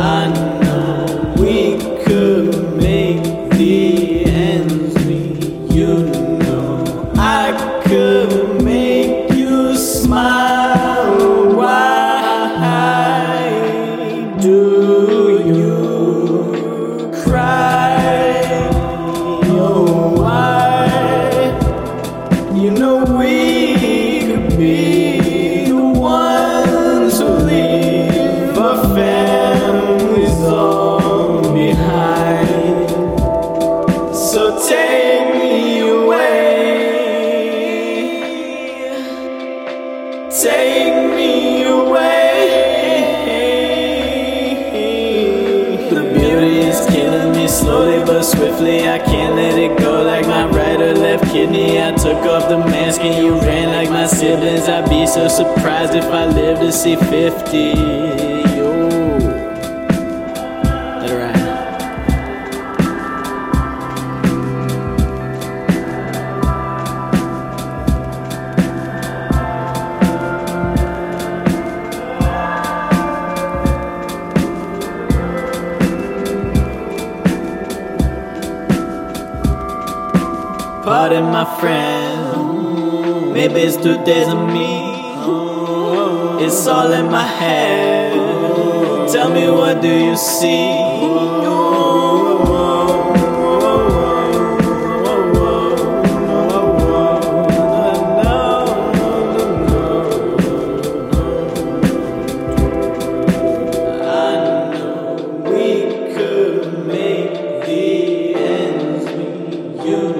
I know we Take me away. The beauty is killing me slowly but swiftly. I can't let it go like my right or left kidney. I took off the mask and you ran like my siblings. I'd be so surprised if I lived to see 50. pardon my friend. Maybe it's two days of me. It's all in my head. Tell me what do you see? you